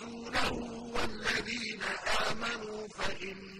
رسوله وَالَّذِينَ آمَنُوا فَإِنَّ